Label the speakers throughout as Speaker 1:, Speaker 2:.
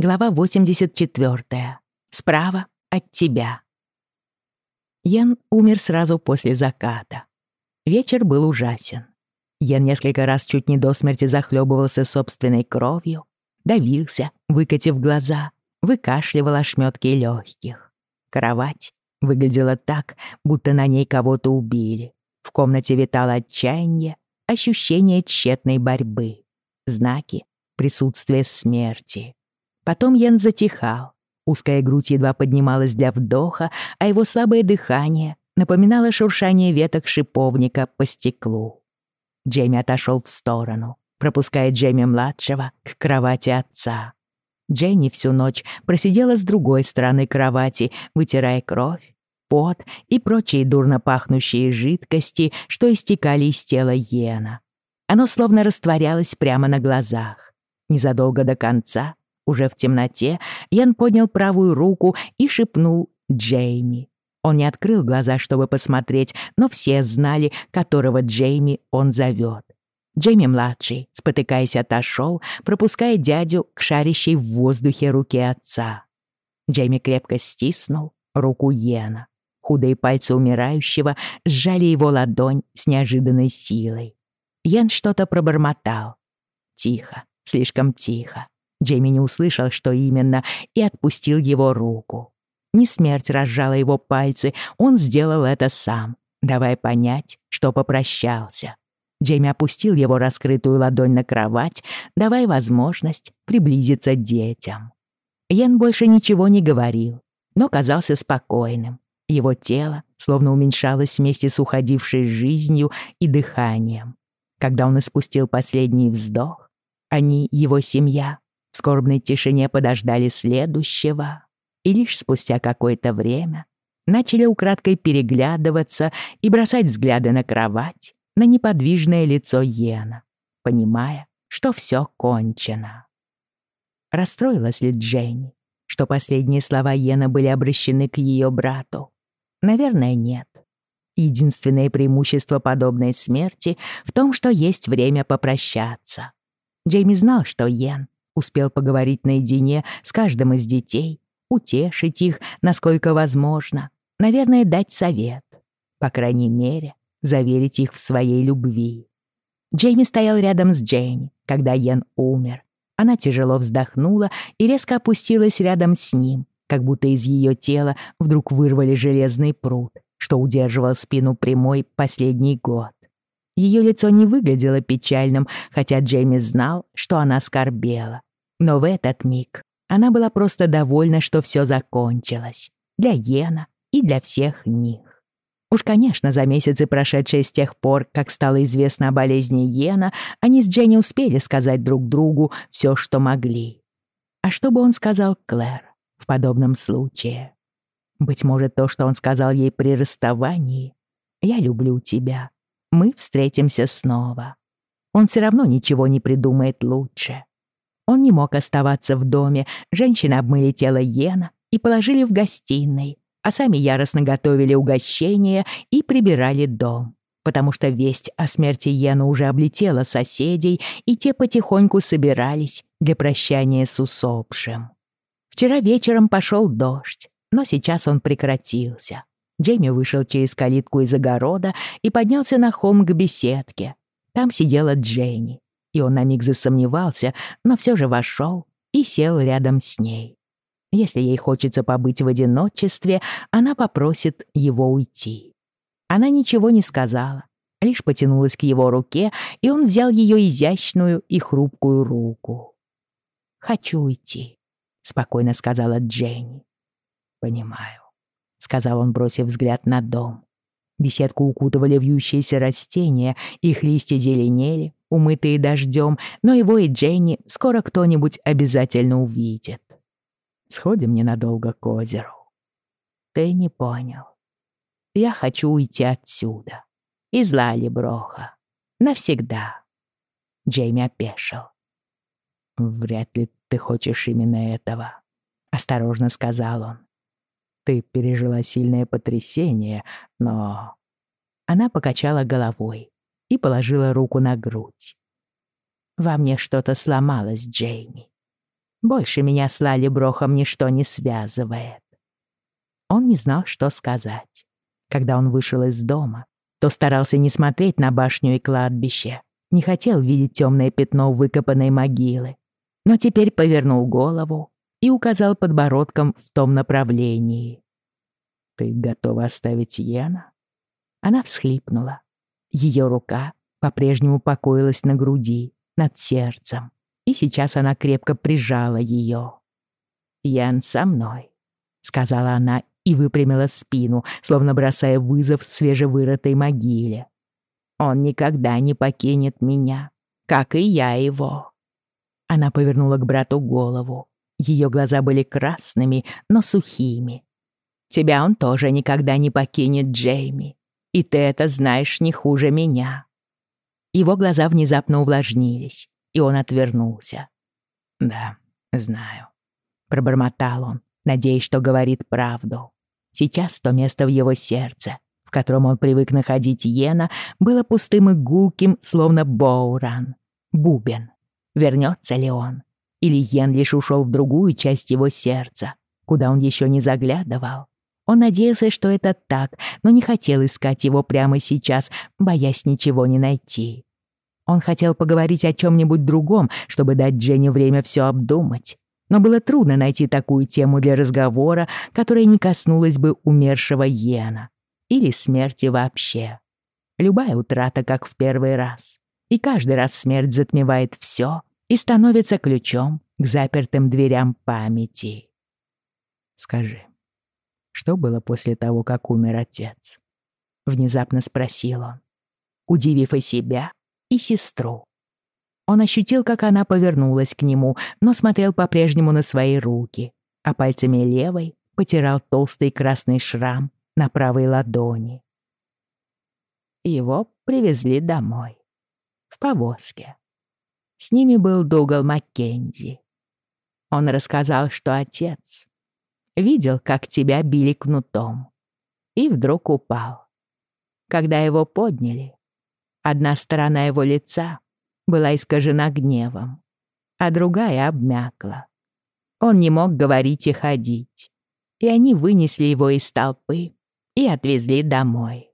Speaker 1: Глава 84. Справа от тебя. Йен умер сразу после заката. Вечер был ужасен. Йен несколько раз чуть не до смерти захлебывался собственной кровью, давился, выкатив глаза, выкашливал ошметки легких. Кровать выглядела так, будто на ней кого-то убили. В комнате витало отчаяние, ощущение тщетной борьбы, знаки присутствия смерти. Потом Йен затихал. Узкая грудь едва поднималась для вдоха, а его слабое дыхание напоминало шуршание веток шиповника по стеклу. Джейми отошел в сторону, пропуская Джейми-младшего к кровати отца. Дженни всю ночь просидела с другой стороны кровати, вытирая кровь, пот и прочие дурно пахнущие жидкости, что истекали из тела Йена. Оно словно растворялось прямо на глазах. Незадолго до конца уже в темноте Ян поднял правую руку и шепнул «Джейми». Он не открыл глаза, чтобы посмотреть, но все знали, которого Джейми он зовет. Джейми-младший, спотыкаясь, отошел, пропуская дядю к шарящей в воздухе руке отца. Джейми крепко стиснул руку Йена. Худые пальцы умирающего сжали его ладонь с неожиданной силой. Йен что-то пробормотал. Тихо, слишком тихо. Джейми не услышал, что именно, и отпустил его руку. Не смерть разжала его пальцы, он сделал это сам, давая понять, что попрощался. Джейми опустил его раскрытую ладонь на кровать, давая возможность приблизиться детям. Йен больше ничего не говорил, но казался спокойным. Его тело словно уменьшалось вместе с уходившей жизнью и дыханием. Когда он испустил последний вздох, они, его семья, в скорбной тишине подождали следующего и лишь спустя какое-то время начали украдкой переглядываться и бросать взгляды на кровать, на неподвижное лицо Йена, понимая, что все кончено. Расстроилась ли Дженни, что последние слова Йена были обращены к ее брату? Наверное, нет. Единственное преимущество подобной смерти в том, что есть время попрощаться. Джейми знал, что Йен успел поговорить наедине с каждым из детей, утешить их, насколько возможно, наверное, дать совет. По крайней мере, заверить их в своей любви. Джейми стоял рядом с Джейни, когда Йен умер. Она тяжело вздохнула и резко опустилась рядом с ним, как будто из ее тела вдруг вырвали железный пруд, что удерживал спину прямой последний год. Ее лицо не выглядело печальным, хотя Джейми знал, что она скорбела. Но в этот миг она была просто довольна, что все закончилось. Для Йена и для всех них. Уж, конечно, за месяцы, прошедшие с тех пор, как стало известно о болезни Йена, они с Дженни успели сказать друг другу все, что могли. А что бы он сказал Клэр в подобном случае? Быть может, то, что он сказал ей при расставании «Я люблю тебя. Мы встретимся снова». Он все равно ничего не придумает лучше. Он не мог оставаться в доме, женщины обмыли тело Йена и положили в гостиной, а сами яростно готовили угощения и прибирали дом, потому что весть о смерти Йена уже облетела соседей, и те потихоньку собирались для прощания с усопшим. Вчера вечером пошел дождь, но сейчас он прекратился. Джейми вышел через калитку из огорода и поднялся на холм к беседке. Там сидела Дженни и он на миг засомневался, но все же вошел и сел рядом с ней. Если ей хочется побыть в одиночестве, она попросит его уйти. Она ничего не сказала, лишь потянулась к его руке, и он взял ее изящную и хрупкую руку. «Хочу уйти», — спокойно сказала Дженни. «Понимаю», — сказал он, бросив взгляд на дом. Беседку укутывали вьющиеся растения, их листья зеленели, умытые дождем, но его и Дженни скоро кто-нибудь обязательно увидит. Сходим ненадолго к озеру. Ты не понял. Я хочу уйти отсюда. Из Лали Броха. Навсегда. Джейми опешил. «Вряд ли ты хочешь именно этого», — осторожно сказал он. «Ты пережила сильное потрясение, но...» Она покачала головой и положила руку на грудь. «Во мне что-то сломалось, Джейми. Больше меня с Лали Брохом ничто не связывает. Он не знал, что сказать. Когда он вышел из дома, то старался не смотреть на башню и кладбище, не хотел видеть темное пятно выкопанной могилы, но теперь повернул голову и указал подбородком в том направлении. «Ты готова оставить Йена?» Она всхлипнула. Ее рука по-прежнему покоилась на груди, над сердцем, и сейчас она крепко прижала ее. «Ян со мной», — сказала она и выпрямила спину, словно бросая вызов свежевырытой могиле. «Он никогда не покинет меня, как и я его». Она повернула к брату голову. Ее глаза были красными, но сухими. «Тебя он тоже никогда не покинет, Джейми. И ты это знаешь не хуже меня». Его глаза внезапно увлажнились, и он отвернулся. «Да, знаю», — пробормотал он, надеясь, что говорит правду. Сейчас то место в его сердце, в котором он привык находить Йена, было пустым и гулким, словно Боуран. Бубен. Вернется ли он? Или Йен лишь ушел в другую часть его сердца, куда он еще не заглядывал? Он надеялся, что это так, но не хотел искать его прямо сейчас, боясь ничего не найти. Он хотел поговорить о чем-нибудь другом, чтобы дать Дженни время все обдумать. Но было трудно найти такую тему для разговора, которая не коснулась бы умершего Йена. Или смерти вообще. Любая утрата, как в первый раз. И каждый раз смерть затмевает все и становится ключом к запертым дверям памяти. Скажи, что было после того, как умер отец?» Внезапно спросил он, удивив и себя, и сестру. Он ощутил, как она повернулась к нему, но смотрел по-прежнему на свои руки, а пальцами левой потирал толстый красный шрам на правой ладони. Его привезли домой. В повозке. С ними был Дугал Маккензи. Он рассказал, что отец видел, как тебя били кнутом. И вдруг упал. Когда его подняли, одна сторона его лица была искажена гневом, а другая обмякла. Он не мог говорить и ходить. И они вынесли его из толпы и отвезли домой.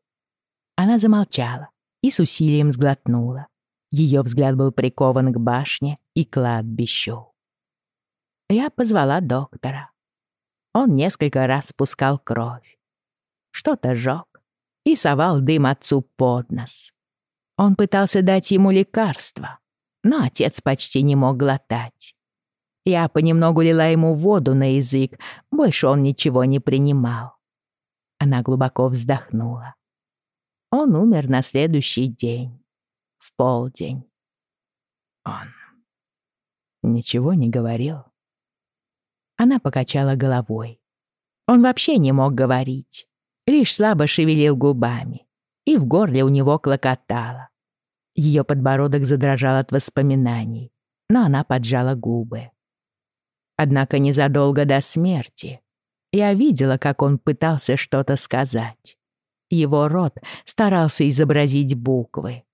Speaker 1: Она замолчала и с усилием сглотнула. Ее взгляд был прикован к башне и кладбищу. Я позвала доктора. Он несколько раз спускал кровь. Что-то жёг и совал дым отцу под нос. Он пытался дать ему лекарство, но отец почти не мог глотать. Я понемногу лила ему воду на язык, больше он ничего не принимал. Она глубоко вздохнула. Он умер на следующий день, в полдень. Он ничего не говорил. Она покачала головой. Он вообще не мог говорить, лишь слабо шевелил губами, и в горле у него клокотало. Ее подбородок задрожал от воспоминаний, но она поджала губы. Однако незадолго до смерти я видела, как он пытался что-то сказать. Его рот старался изобразить буквы,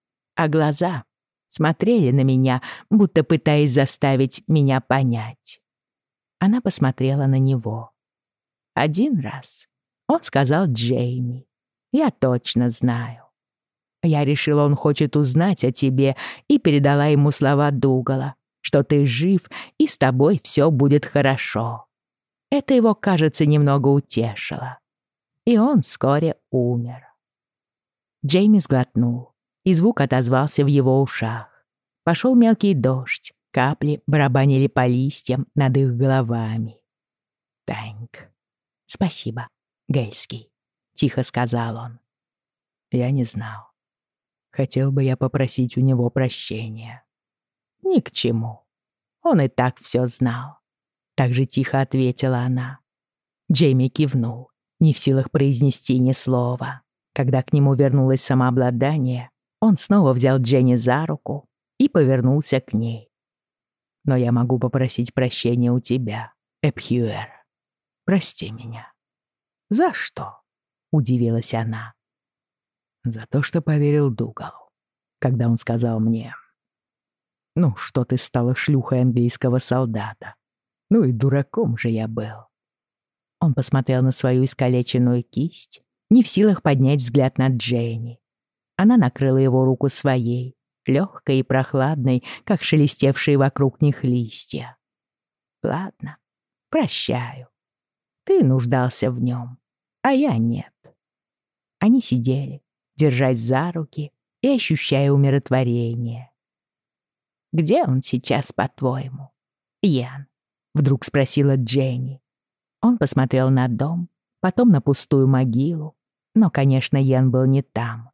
Speaker 1: а глаза смотрели на меня, будто пытаясь заставить меня понять. Она посмотрела на него. Один раз он сказал Джейми. Я точно знаю. Я решила, он хочет узнать о тебе, и передала ему слова Дугала, что ты жив, и с тобой все будет хорошо. Это его, кажется, немного утешило. И он вскоре умер. Джейми сглотнул, и звук отозвался в его ушах. Пошел мелкий дождь, Капли барабанили по листьям над их головами. «Таньк, спасибо, Гельский», — тихо сказал он. Я не знал. Хотел бы я попросить у него прощения. Ни к чему. Он и так все знал. Так же тихо ответила она. Джейми кивнул, не в силах произнести ни слова. Когда к нему вернулось самообладание, он снова взял Дженни за руку и повернулся к ней но я могу попросить прощения у тебя, Эпхюэр. Прости меня». «За что?» — удивилась она. «За то, что поверил Дугалу, когда он сказал мне, ну, что ты стала шлюхой английского солдата, Ну и дураком же я был. Он посмотрел на свою искалеченную кисть, не в силах поднять взгляд на Дженни. Она накрыла его руку своей, легкой и прохладной, как шелестевшие вокруг них листья. «Ладно, прощаю. Ты нуждался в нем, а я нет». Они сидели, держась за руки и ощущая умиротворение. «Где он сейчас, по-твоему?» «Ян», — вдруг спросила Дженни. Он посмотрел на дом, потом на пустую могилу, но, конечно, Ян был не там.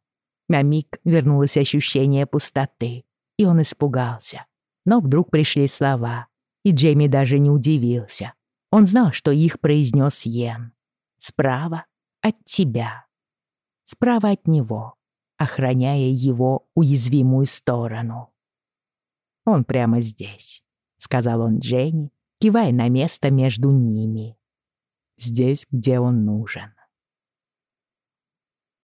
Speaker 1: На миг вернулось ощущение пустоты, и он испугался. Но вдруг пришли слова, и Джейми даже не удивился. Он знал, что их произнес Йен. «Справа от тебя». Справа от него, охраняя его уязвимую сторону. «Он прямо здесь», — сказал он Дженни, кивая на место между ними. «Здесь, где он нужен».